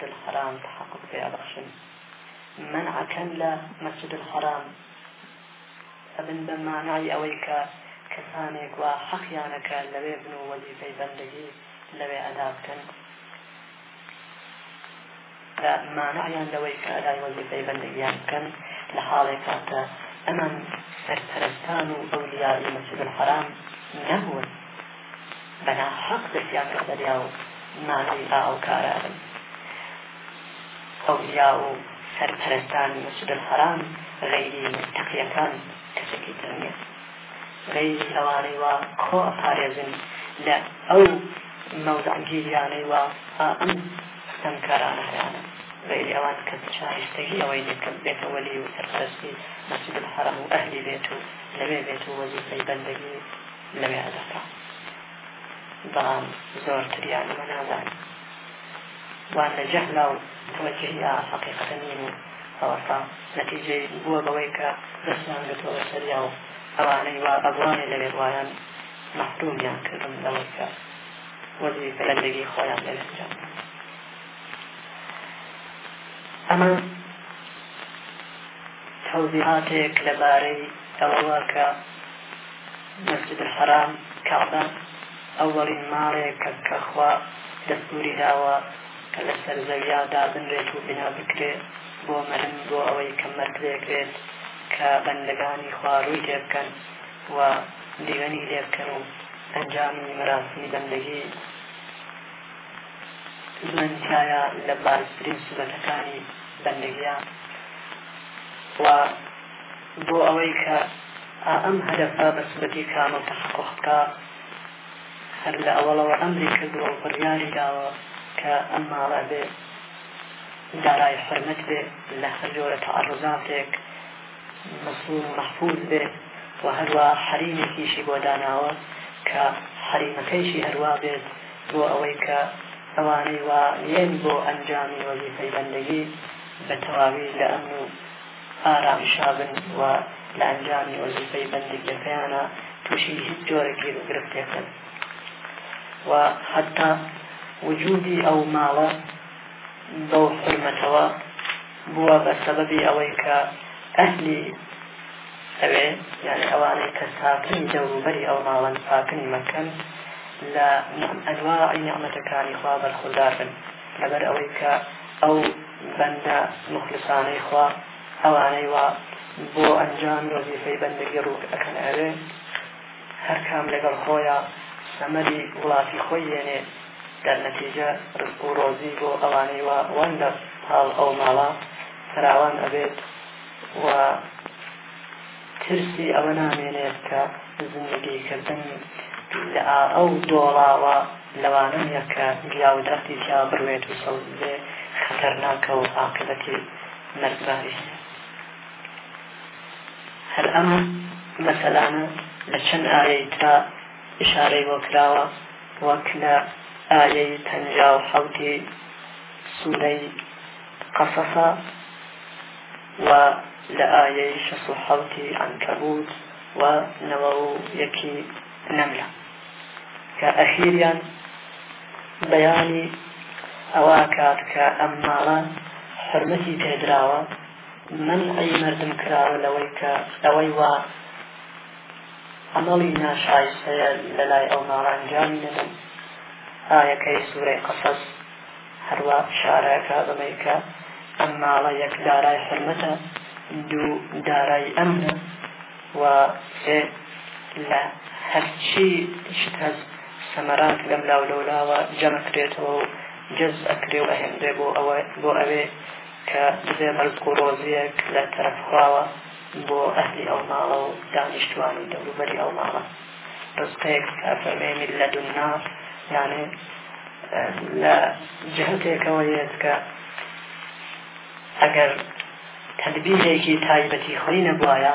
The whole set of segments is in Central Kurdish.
مسجد الحرام تحقق پێ ئەبەخشن منع ئەکەن لە مسجد الحرام ئەبن بە مانعی ئەوەی کە کەسانێک وا حەقیانەکە لەوێ بن و وەزیفەی بەندگی لەوێ ئەدا بکەن مانعیان لەوەی کە ئەدای وەزیفەی بەندگیان بکەن لە حاڵێک کاتە ئەمان سەرپەرستان و ئەولیایی مەسجد الحرام نەبوون بە ناحەق دەستیان کرد بە دیا و مانەوی ئا ئەو کارانن ئەولیا و سەرپەرستانی مسجد الحرام غەیری متقیەکان کەسێکی تر نییە غەیری ئەوانەی وا کۆ ئەپارێزن لە ئەو مەوزعگیریانەی وا ئەم ستەمکارانە هەیانە غەیری ئەوان کە شایستەگی ئەوەی لێکە بێتە وەلی و سەرپەرستی مسجد الحرام و ئەهلی بێت و لەوێ بێت و وەزیفەی بەندەگی لەوێ دەکا بەڵام زۆر تریان ئەمە نازان وان لە جەهلا و ئەوە جێیا حقیقەتە نین و ئەوەسا نەتیجەی بووە بەوەی کە دەستیان گرتەوە سەریا و ئەوانەی وا ئەبوانێ لەوێ وایان مەحرومیان کردم لەوەی کە وەزی بەندگی خۆیان لەوێ انجام ئەمە تەوزیهاتێک لەبارەی ئەوە کە مەسجد الحرام، کەعبە، ئەوەڵین ماڵێکە کە خوا دەستووری داوە کە لەسەر زەویا دابنرێت و بینا بکرێ بۆ مەرن بۆ ئەوەی کە مەرد لێکرێت کە بەندەگانی خوا ڕووی تێ بکەن و دیوەنی لێ بکەن و ئەنجامی مەراسمی بەندەگی زمانی تایە لە بارزترین سورەتەکانی بەندەگیە و بۆ ئەوەی کە ئەم هەدەفە بە سورەتی کامڵ تەحقق بکا هەر لە ئەوەڵەوە ئەمری کردووە و بڕیاری داوە کە ئەم ماڵە بێ دارای حرمەت بێ لە هەر جۆرە تەعرزاتێک مەسرور و مەحفوز بێ و هەروا حەریمێکیشی بۆ داناوە کە حەریمەکەیشی هەروا بێت بۆ ئەوەی کە ئەوانەی وا نین بۆ ئەنجامی وەزیفەی بەندەگی بە تەواوی لە ئەمن و ئارامشا بن و لە ئەنجامی وەزیفەی بەندگیەکەیانە تووشی هیچ جۆرە گیر و گرفتێکن و حتا وجودی ئەو ماڵە بەو حرمەتەوە بووە بە سەبەبی ئەوەی کە ئەهلی ئەوێ یانی ئەوانەی کە ساکنی دەوروبەری ئەو ماڵەن ساکنی مەکەن لە ئەنواعی نیعمەتەکانی خوا بەرخوردار بن لەبەر ئەوەی کە ئەو بەندە مخلصانەی خوا ئەوانەی وا بۆ ئەنجام وەزیفەی بەندگی ڕوو ئەکەن ئەوێ هەرکام لەگەڵ خۆیا سەمەری وڵاتی خۆی یەنێ دەرنەتیجە ڕزق و ڕۆزی بۆ ئەوانەی وا وەن لە پاڵ ئەو ماڵە فراوان ئەبێت و ترسی ئەوە نامێنێت کە زندگی کردن لە ئەو دۆڵاوە لەوانە نیە کە گیا و دەختی تیا بڕوێت و سەوزێ خەتەرناکە و عاقبەتی مەرگباری هەیە هەر ئەم مەسەلانە لە چەند ئایەی ترا ئیشارەی بۆ کراوە وەک لە ئایەی پەنجا و حەوتی سورەی قەسەسە و لە ئایەی شەس و حەوتی عەنکەبوت و نەوە و یەکی نەملە کە ئەخیریان بەیانی ئەوە کات کە ئەم ماڵە حرمەتی پێدراوە مەنعی مردم کراوە لەوەی کە ئەوەی وا عملی ناشایستەیە لەلای ئەو ماڵە ئەنجامی نەدەن ئاەکەی سوورەی قەسەس هەروە شارەکە بەمەی کە ئەم ماڵە یەک دارای حرمەتە دوو دارای ئەمنە و سێ لە هەرچی شت هەست سەمەرات لەم لاو لەولاوە جەمەکرێتەوە و جەز ئەکرێ و ئەهێنرێ بۆ ئەوە بۆ ئەوێ کە ببێ ڕزق و ڕۆزییەک لە تەرەف خواوە بۆ ئەهلی ئەو ماڵە و دانیشتوان و دەوروبەری ئەو ماڵە ڕزقێک ئەفەرمێ من لەدنا یانێ لە جهتێکەوە یەت کە ئەگەر تدبیرێکی تایبەتی خۆی نەبوایە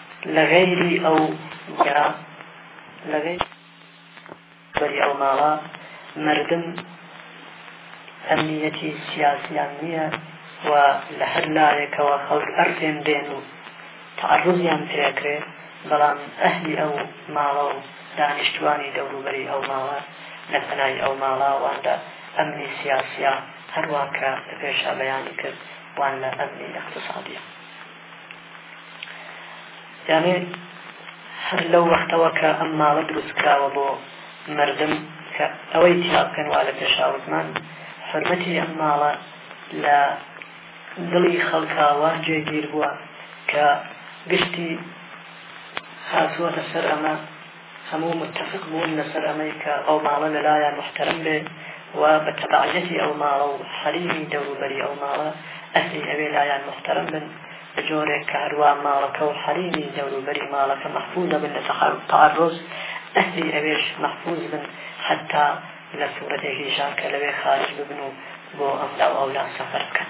لە غەیری ئەو یا لە غەیری بەری ئەو ماڵە مردم ئەمنیەتی سیاسیان نییە و لە هەر لایەکەوە خەڵک ئەرتێن دێن و تعرضیان پێکرێ بەڵام ئەهلی ئەو ماڵە و دانیشتوانی دەوروبەری ئەو ماڵە لە پەنای ئەو ماڵاواندا ئەمنی سیاسیە هەروە کە لە پێشا بەیانی کرد وان لە ئەمنی اقتصادیە یانی هەر لەو وەختەوە کە ئەم ماڵە دروست کراوە بۆ مردم کە ئەوەی تیا بکەن وا لە پێشاوتمان حرمەتی ئەم ماڵە لە دڵی خەڵکاوە جێگیر بووە کە گشتی هاتووەتە سەر ئەمە هەموو متەفق بوون لەسەر ئەمەی کە ئەو ماڵە لەلایان موحتەرەم بێ و بە تەبعیەتی ئەو ماڵە و حەریمی دەوروبەری ئەو ماڵە ئەهلی ئەوێ لایان موحتەرەم بن بە جۆرێک کە هەروا ماڵەکە و حەریمی دەوروبەری ماڵەکە مەحفوزە بن لە تەعەڕز ئەهلی ئەوێش مەحفوز بن حتا لە سوورەتێکی ژان کە لەوێ خارج ببن و بۆ ئەملا و ئەولا سەفەر بکەن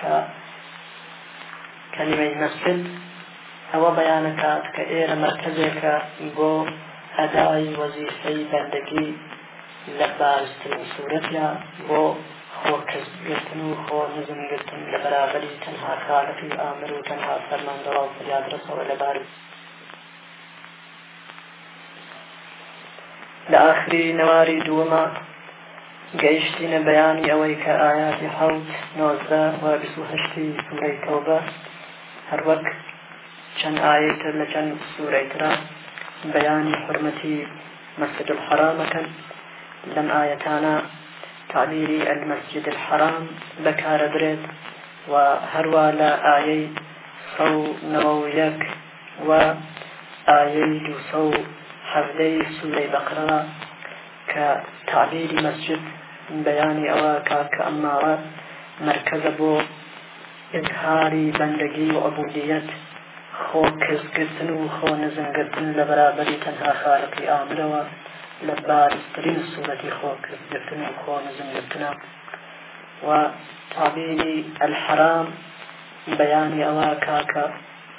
کە کەلیمەی مەسجد ئەوە بەیان ئەکات کە ئێرە مەرکەزێکە بۆ ئەدای وەزیفەی بەندەگی لە بارزترین سوورەتە بۆ خۆکەسگرتن و خۆ نزمگرتن لە بەرابەری تەنها خالقی ئامر و تەنها فەرماندەوە و فریادرەسەوە لە بارز لە ئاخری نەواری دووەما گەیشتینە بەیانی ئەوەی کە ئایاتی حەوت نۆزدە و بیست و هەشتی سوورەی تەوبە هەروەک چەند ئایەی تر لە چەند سوورەی ترە بەیانی حرمەتی مسجد الحرامەکەن لەم ئایەتانە تعبیری المسجد الحرام بەکارەبرێت و هەروە لە ئایەی سەو نەوە و یەک و ئایەی دوو سەد و حەڤدە ی سورەی بەقرە کە تەعبیری مەسجد بەیانی ئەوە ئەکا کە ئەم ماڵە مەرکەزە بۆ ئیزهاری بەندەگی و عبودیەت، خۆ کز گرتن و خۆ نزم گرتن لە بەرابەری تەنها خالقی ئامرەوە لە بارزترین سورەتی خۆ کز گرتن و خۆ نزم گرتنە و تەعبیری الحرام بەیانی ئەوە ئەکا کە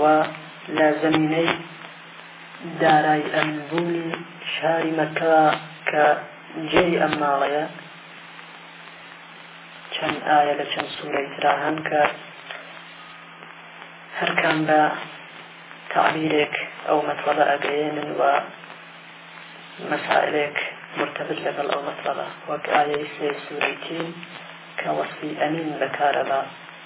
و لە زەمینەی دارای ئەمن بوونی شاری مەککە کە جێی ئەم ماڵەیە چەند ئایا لە چەند سوورەی ترا هەن کە هەرکام بە تعبیرێک ئەو مەتڵەبە ئەگەیێنن و مەسائلێک مرتبط لەگەڵ ئەو مەتڵەبە وەک ئایەی سێ سوورەی تین کە وەسفی ئەمین بەکارەبە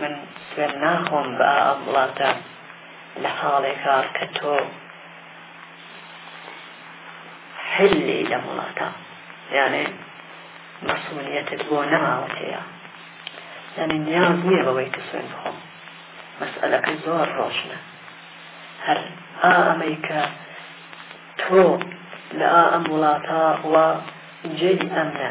من سوێند ناخۆم بە ئەم وڵاتە لە حاڵێکا کە تۆ حلی لەم وڵاتە یانێ مەسئولیەتت بۆ نەماوەتەیە یعنی نیاز نییە بەوەی کە سوێن بخۆم مەسئلەکە زۆر ڕۆشنە هەر ئەمەی کە تۆ لە ئەم وڵاتە و جێی ئەمنە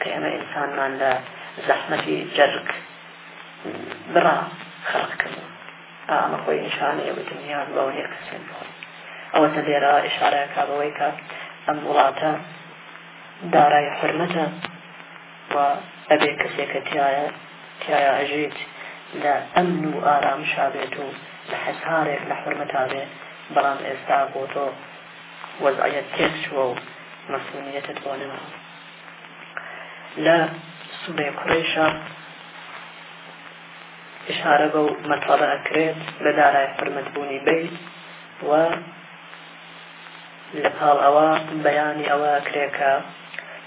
کە ئێمە ئینسانمان لە زەحمەتی جەرگ بڕا خەڵق کردن ئامە خۆی نیشانە ئێوە دنیا بەوە نیە کە سوێن بخۆن ئەوەتە لێرە ئشارەکە بەوەی کە ئەم وڵاتە دارای حرمەتە و ئەبێ کەسێکە تایە تایە ئەژیت لە ئەمن و ئارام شابێت و لە حەسارێک لە حرمەتا بێ بەڵام ئێستا بۆ تۆ وەزعەت تێک چووە و مەسئولیتت بۆ نەماوە لە سورەی قڕیشە ئشارە بەو مەتەڵە ئەکرێت بە دارای حرمەتبوونی بیت و لە پاڵ ئەوە بەیانی ئەوە کرێکە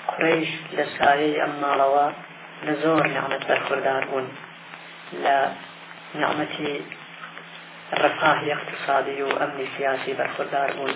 قڕیش لە سایەی ئەم ماڵەوە لە زۆر نعممەت بەرخوردار بوون لە نعممەتی ڕفاه اقتصادی و ئەمنی سیاسی بەرخوردار بوون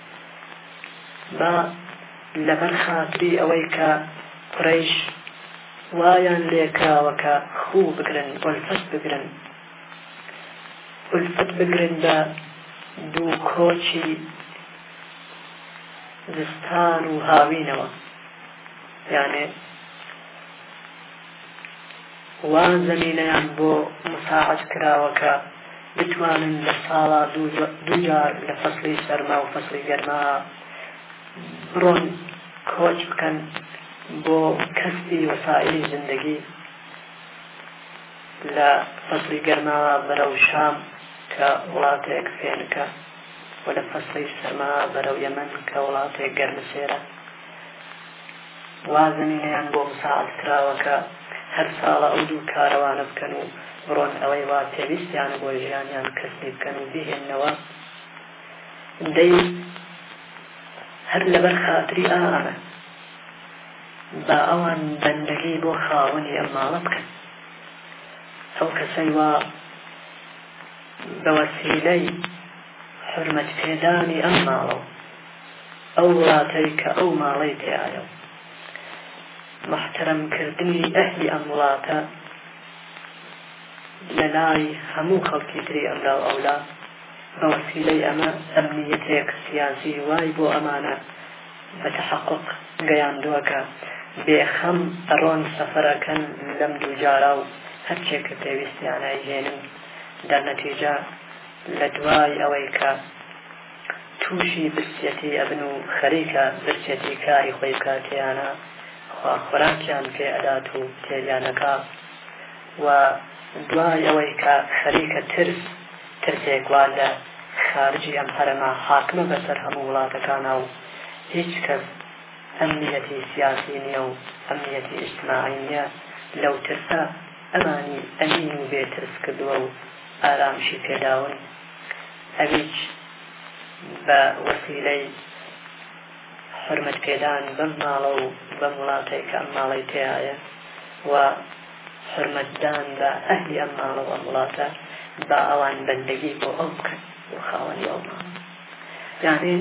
با لەبەر خاتری ئەوەی کە قورەیش وایان لێکراوە کە خوو بگرن، ئولفەت بگرن، ئولفەت بگرن بە دوو کۆچی زستان و هاوینەوە، یانێ وا زەمینەیان بۆ مساعەد کراوە کە بتوانن لە ساڵا دوو جار لە فەسڵی سەرما و فەسڵی گەرما بڕۆن کۆچ بکەن بۆ کەسبی وەسائلی زندگی لە فەسڵی گەرما بەرەو شام کە وڵاتێک فێنکە و لە فەسڵی سەرما بەرەو یەمەن کە وڵاتێک گەرمسێرە وا زەمینەیان بۆ مساعەد کراوە کە هەر ساڵە ئەو دوو کاروانە بکەن و بڕۆن ئەوەی وا پێویستیانە بۆ ژیانیان کەسبی بکەن و بیهێننەوە دەی هەر لەبەر خاتری ئاوانە با ئەوان بەندەگی بۆ خاوەنی ئەم ماڵە بکەن ئەو کەسەی وا بەوەسیلەی حرمەت پێدانی ئەم ماڵەوە ئەو وڵاتەی کە ئەو ماڵەی تیایە و موحتەرەم کردنی ئەهلی ئەم وڵاتە لە لای هەموو خەڵکی تری ئەملا و ئەولا بە وەسیلەی ئەمە ئەمنیەتێک سیاسی وای بۆ ئەمانە بە تحقق گەیاندووە کە بێخەم ئەڕۆن سەفەرەکەن لەم دووجارا و هەرچێک کە پێویستیانە هێنن دەرنەتیجە لە دوای ئەوەی کە تووشی برسیەتی ئەبن و خەریکە برسیەتی کاری خۆی بکا تێیانا خوا خۆراکیان پێ ئەدات و تێریان ئەکا و دوای ئەوەی کە خەریکە ترس ترسێک وا لە خارجی ئەم هەرەمە حاکمە بەسەر هەموو وڵاتەکانە و هیچ کەس ئەمنیەتی سیاسی نییە و ئەمنیەتی ئیجتماعی نییە لەو ترسە ئەمانی ئەمین و بێترس کردووە و ئارامشی پێداون ئەویش بە وەسیلەی حورمەت پێدان بەم ماڵە و بەم وڵاتەی کە ئەم ماڵی تێایە و حرمەتدان بە ئەهلی ئەم ماڵەوە ئەم وڵاتە با ئەوان بەندگی بۆ ئەو بکەن و خاوەنی ئەو ماڵ یانێ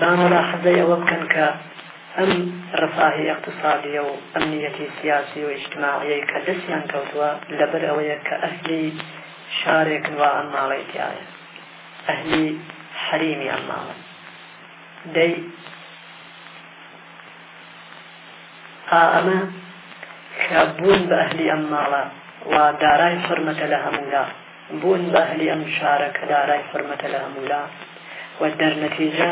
با مولاحەزەی ئەوە بکەن کە ئەم ڕەفاهی ئیقتسادیە و ئەمنیەتی سیاسی و ئیجتماعیەی کە دەستیان کەوتووە لەبەر ئەوەیە کە ئەهلی شارێکن وا ئەم ماڵەی تایە ئەهلی حەریمی ئەم ماڵە دەی ئەمە کە بوون بە ئەهلی ئەم ماڵە و دارای حرمەتە لە هەموولا بوون بە ئەهلی ئەم شارە کە دارای حورمەتە لە هەموو لا و دەرنەتیجە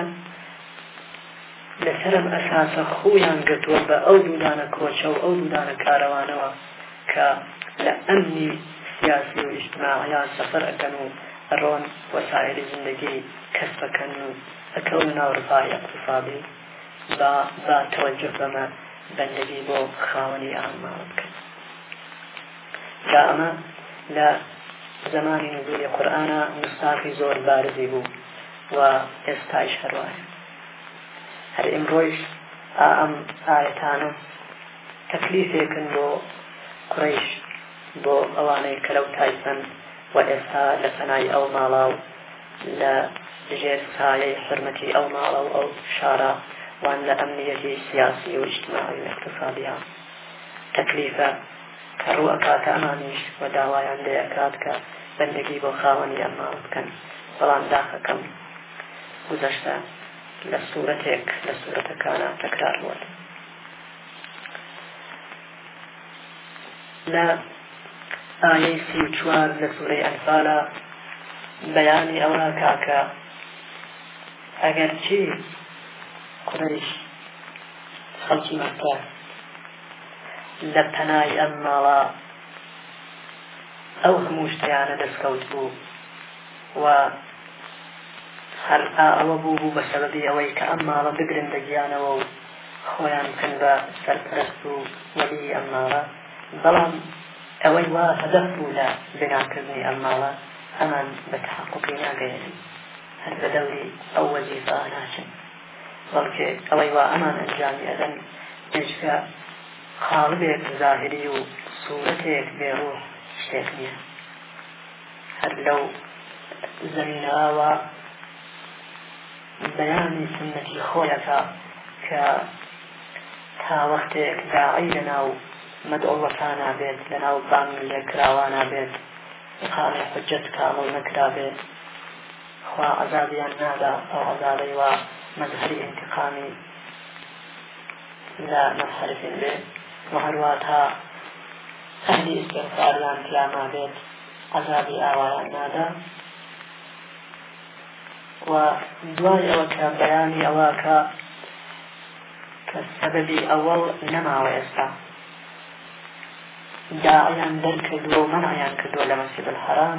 لەسەر ئەم ئەساسە خوویان گرتووە بە ئەو دوودانە کۆچە و ئەو دوودانە کارەوانەوە کە لە ئەمنی سیاسی و ئیجتماعیان سەفەر ئەکەن و ئەڕۆن وەسایلی زندگی کەسب ئەکەن و ئەکەونە ناو ڕفای ئەقتصادی با با تەوەجه بەمە بەندەگی بۆ خاوەنی ئاممان بکەن جا ئەمە لە زەمانی نزولی قورئانا موستاقی زۆر بارزی بوو و ئێستایش هەروایە هەر ئیمڕۆیش ئەم ئاەتانە تەکلیفێکن بۆ قڕیش بۆ ئەوانەی کەرە و تایسەن و ئێستا لە پەنای ئەو ماڵا و لە ژێر سایەی حرمەتی ئەو ماڵە و ئەو شارە وان لە ئەمنیەتی سیاسی و اجتماعی و اقتصادیان تەکلیفە کە ڕوو ئەکاتە ئەمانیش و داوایان لێ ئەکات کە بەندگی بۆ خاوەنی ئەم ماڵ بکەن بەڵام داخەکەم گوزەشتە لە سوورەتێک لە سوورەتەکانە تەکرار بووە لە ئاەی سی و چوار لە سوورەی ئەنفالە بەیانی ئەوە کاکە ئەگەرچی قڕیش خەڵکی مەککە لە پەنای ئەم ماڵە ئەو هەموو شتیانە دەستکەوت بوو و هەر ئەوە بوو بوو بە سەبەبی ئەوەی کە ئەم ماڵە بگرن بە گیانەوە و خۆیان بکەن بە سەرپەرست و وەلی ئەم ماڵە بەڵام ئەوەی وا هەدەف بوو لە بناکردنی ئەم ماڵە ئەمان بە تحققی ناگەێنن هەر بە دەوری ئەو وەزیفە ناچن بەڵکێ ئەوەی وا ئەمان ئەنجامی ئەدەن بێجگە قاڵبێک زاهری و سوورەتێک بێڕوو شتێک نییە هەر لەو زەمینەوە بەیانی سنەتی خۆیەکە کە تا وەختێک داعی لە ناو مەدعوەکانە بێت لە ناو بانگ لێکراوانە بێت ئقامی حجەت کامڵ نەکرا بێت خوا عەزابیان نادا ئەو عەزابەی وا مەزهەری ئینتقامی لە مەنحەرفین بێ و هەرواتە ئەهلی ئیستغفاریان تیا مابێت عەزابی ئاوایان نادا و دوای ئەوە کە بەیانی ئەوە کە کە سەبەبی ئەوەڵ نەماوە ئێستا داعیان دەرکردووە و منعیان کردووە لە مەسجد الحرام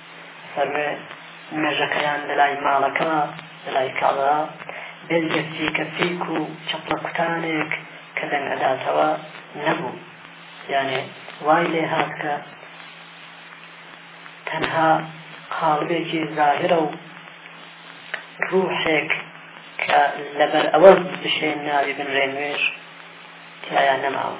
فەرموێ نوێژەکەیان لەلای ماڵەکە لەلای کەعبە بێجگە چیکە پیک و چەپڵە کوتانێک کە دەنگ ئەداتەوە نەبوو یانێ وای لێ هات کە تەنها قاڵبێکی زاهرە و ڕوحێک کە لەبەر ئەوە بشێن ناوی بنرێ نوێژ تیایا نەماوە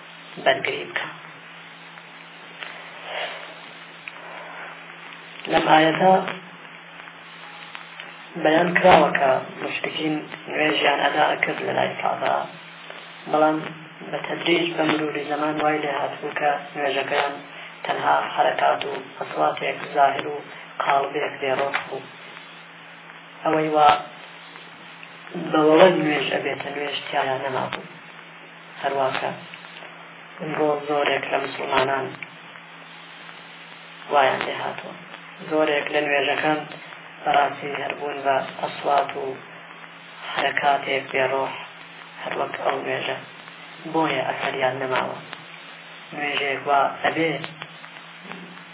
بەرگری بکەم لەم ئاەتە بەیان کراوە کە مشتکین نوێژیان ئەدا ئەکرد لە لای کابا بەڵام بە تەدریج بە مروری زەمان وای لێ هاتبوو کە نوێژەکەیان تەنها حرەکات و ئەسڵاتێک زاهر و قاڵبێک بێڕۆک بوو ئەوەی وا بەوەوە نوێژ ئەبێتە نوێژ تیایا نەمابوو هەروەکە ئمڕۆ زۆرێک لە موسڵمانان وایان لێ هاتووە زۆرێک لە نوێژەکان بەڕاستی هەر بوون بە ئەسوات و حرەکاتێک بێڕۆح هەروەک ئەو نوێژە بۆیە ئەسەریان نەماوە نوێژێک وا ئەبێ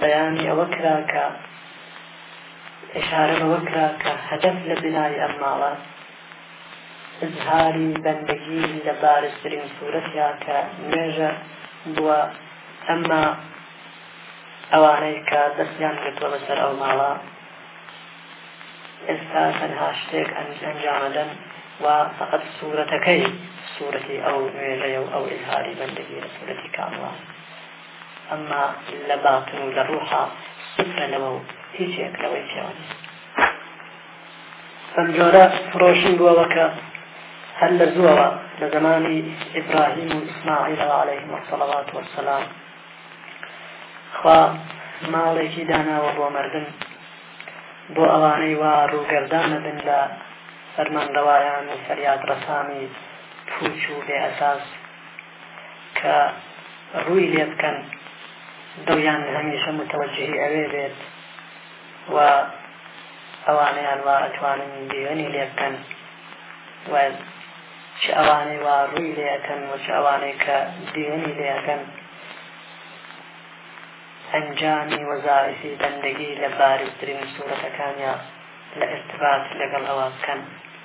بەیانی ئەوە کرا کە ئیشارە بەوە کرا کە هەدەف لە بینای ئەم ماڵە ئزهاری بەندەگی لە بارزترین سوورەتیا کە نوێژە بووە ئەمما ئەوانەی کە دەستیان گرتووە بەسەر ئەو ماڵە ئێستا تەنها شتێک ئەنجامەدەن و فقط سوورەتەکەی سوورەتی ئەو نوێژەیە و ئەو ئزهاری بەندەگی لە سوورەتی کامڵە ئەمما لە باتن و لە ڕووحا سوکە لەوە و هیچێک لەوەی پێوە نییە بەم جۆرە ڕۆشن بووەوە کە هەر لە زووەوە لە زمانی ئیبراهیم و ئیسماعیلەوە عليهلەیهم وسەڵات وسلام خوا ماڵێکی داناوە بۆ مردن بۆ ئەوانەی وا ڕووگەردانە بن لە فەرمانڕەوایان و فەریاد ڕەسانی پوچ و بێ ئەساس کە ڕووی لێ بکەن دڵیان هەمیشە متوەجهی ئەوێ بێت و ئەوانەیان وا ئەتوانن دیوەنی لێ بکەن و چ ئەوانەی وا ڕووی لێ ئەکەن و چ ئەوانەی کە دیوەنی لێ ئەکەن ئەنجامی وەزارەتی بەندگی لە بارزترین سوورەتەکانیان لە ئرتبات لەگەڵ ئەوە بکەن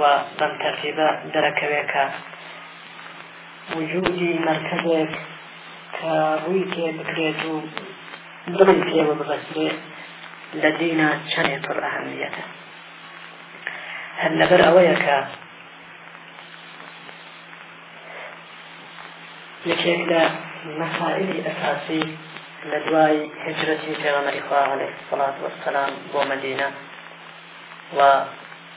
و بەم تەرتیبە دەرەکەوێت کە وجودی مەرکەزێک کە ڕووی تێ بکرێت و دڵی پێوە ببەسترێت لە دینا چەندێ پڕ ئەهمیەتە هەر لەبەر ئەوەیە کە یەکێک لە مەسائلی ئەساسی لە دوای هجرەتی پێغەمەری خواڵێ سڵات وەسەلام بۆ مەدینە و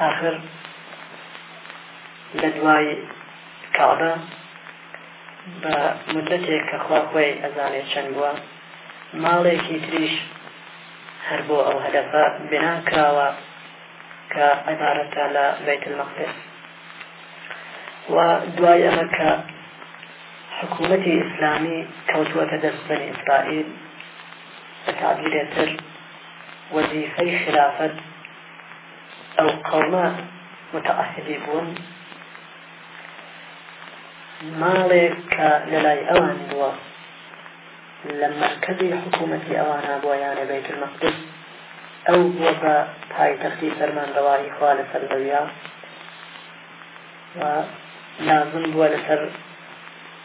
ئاخر لە دوای کەعبە بە مدەتێک کە خوا خۆی ئەزانێت چەند بووە ماڵێکی تریش هەر بۆ ئەو هەدەفە بنا کراوە کە عبارەتە لە بیت المەقدس و دوای ئەمە کە حکوومەتی ئیسلامی کەوتووەتە دەست بەنی ئیسرائیل ئەکابیرێ تر وەزیفەی خیلافەت ئەو قەومە متعهدی بوون ماڵێک کە لەلای ئەوان بووە لە مرکزی حکوومەتی ئەوانە بووە یانە بەیت المەقدس ئەو بووە بە پایتەختی فەرمانڕەوایی خوا لەسەر زەویا و لازم بووە لەسەر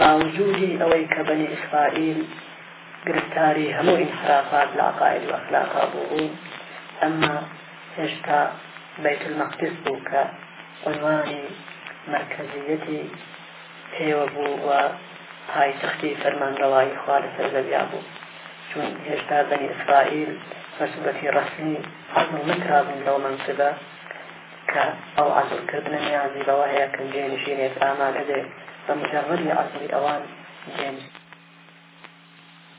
باوجودی ئەوەی کە بەنی ئیسرائیل گرفتاری هەموو ئینحرافات لە عقائد و ئەخلاقا بوو ئەمما هێشتا بەیت المەقدس بوو کە عنوانی مرکزیەتی پێوە بوو و پایتەختی فەرمانڕەوایی خوا لەسەر زەویا بوو چون هێشتا بەنی ئیسرائیل بەسوبەتی ڕەسمی عەزڵ نەکرابوون لەو منسبە کە ئەو عەزڵ کردنە نیازی بەوە هەیە کە جێنشینێک ئامادە بێت بە مجەڕەدی عەزڵی ئەوان جێنشین